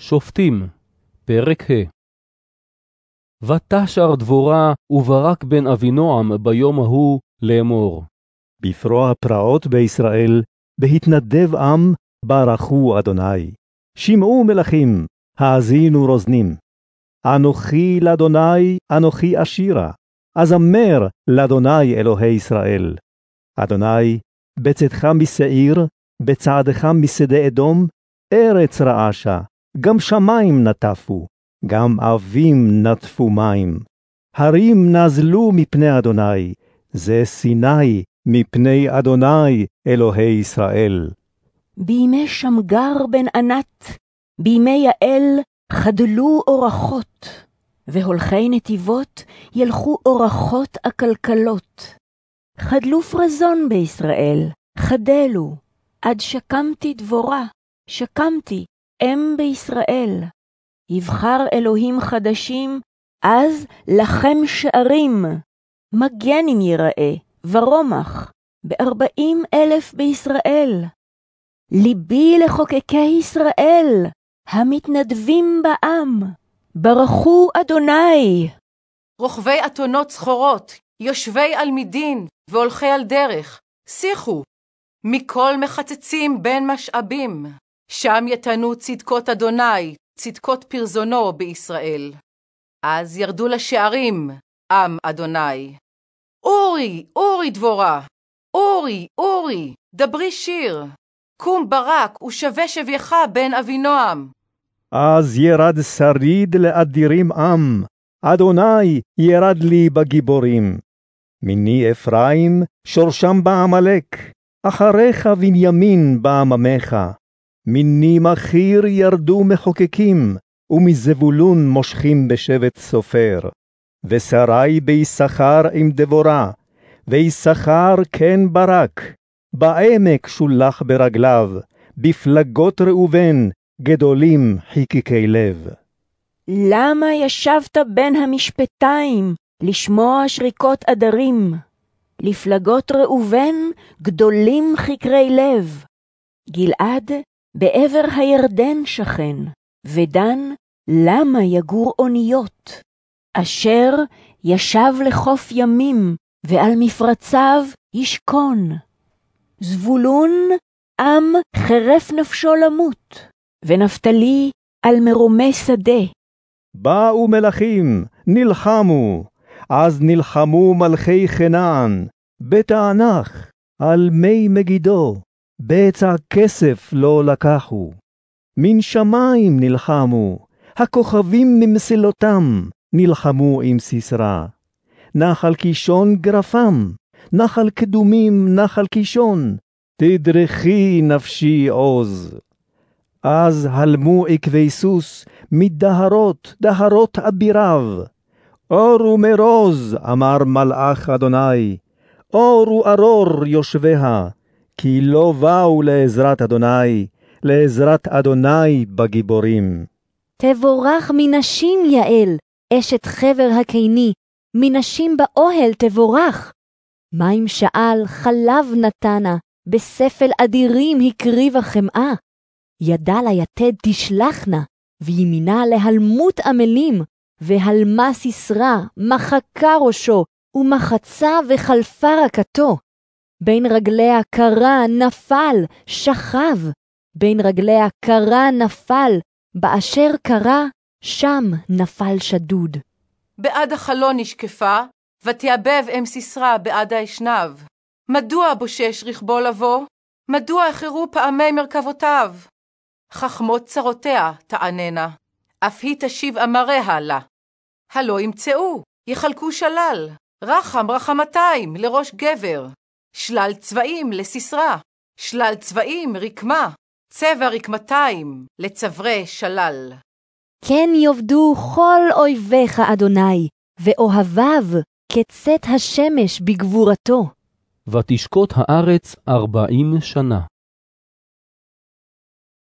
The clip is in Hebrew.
שופטים, פרק ה' ותשר דבורה וברק בן אבינועם ביום ההוא לאמור. בפרוע פרעות בישראל, בהתנדב עם, ברכו אדוני. שמעו מלכים, האזינו רוזנים. אנוכי לאדוני, אנוכי אשירה, אזמר לאדוני אלוהי ישראל. אדוני, בצאתך משעיר, בצעדך משדה אדום, ארץ רעשה, גם שמים נטפו, גם עבים נטפו מים. הרים נזלו מפני אדוני, זה סיני מפני אדוני אלוהי ישראל. בימי שמגר בן ענת, בימי יעל חדלו אורחות, והולכי נתיבות ילכו אורחות עקלקלות. חדלו פרזון בישראל, חדלו, עד שקמתי דבורה, שקמתי, אם בישראל. יבחר אלוהים חדשים, אז לכם שערים. מגן אם יראה, ורומח, בארבעים אלף בישראל. ליבי לחוקקי ישראל, המתנדבים בעם, ברכו אדוני. רוכבי אתונות סחורות, יושבי על מדין והולכי על דרך, שיחו. מכל מחצצים בין משאבים, שם יתנו צדקות אדוני, צדקות פרזונו בישראל. אז ירדו לשערים, עם אדוני. אורי, אורי דבורה, אורי, אורי, דברי שיר. קום ברק ושווה שביך בן אבינועם. אז ירד שריד לאדירים עם, אדוני ירד לי בגיבורים. מיני אפרים, שורשם בעמלק, אחריך בנימין בעממך. מיני מכיר ירדו מחוקקים, ומזבולון מושכים בשבט סופר. ושרי ביששכר עם דבורה, ויששכר כן ברק, בעמק שולח ברגליו, בפלגות ראובן, גדולים חיקיקי לב. למה ישבת בין המשפטיים, לשמוע שריקות עדרים? לפלגות ראובן, גדולים חקרי לב. גלעד, בעבר הירדן שכן, ודן, למה יגור אוניות? אשר ישב לחוף ימים, ועל מפרציו ישכון. זבולון, עם חרף נפשו למות, ונפתלי על מרומי שדה. באו מלכים, נלחמו, אז נלחמו מלכי חנען, בתענך, על מי מגידו, בצע כסף לא לקחו. מן שמים נלחמו, הכוכבים ממסילותם, נלחמו עם סיסרא. נחל קישון גרפם, נחל קדומים נחל קישון, תדרכי נפשי עוז. אז הלמו עקבי סוס מדהרות, דהרות אביריו. אורו מרוז, אמר מלאך אדוני, אורו ארור יושביה, כי לא באו לעזרת אדוני, לעזרת אדוני בגיבורים. תבורך מנשים יעל, אשת חבר הקיני, מנשים באוהל תבורך. מים שאל, חלב נתנה, בספל אדירים הקריבה חמאה. ידה ליתד תשלחנה, וימינה להלמות עמלים, והלמה סיסרא, מחקה ראשו, ומחצה וחלפה רקתו. בין רגליה קרה נפל, שכב, בין רגליה קרה נפל, באשר קרה, שם נפל שדוד. בעד החלון נשקפה, ותיאבב אם סיסרא בעד האשנב. מדוע בושש רכבו לבוא? מדוע החרו פעמי מרכבותיו? חכמות צרותיה תעננה, אף היא תשיב אמריה לה. הלא ימצאו, יחלקו שלל, רחם רחמתיים לראש גבר, שלל צבעים לסיסרא, שלל צבעים רקמה, צבע רקמתיים לצברי שלל. כן יאבדו כל אויביך, אדוני, ואוהביו כצאת השמש בגבורתו. ותשקוט הארץ ארבעים שנה.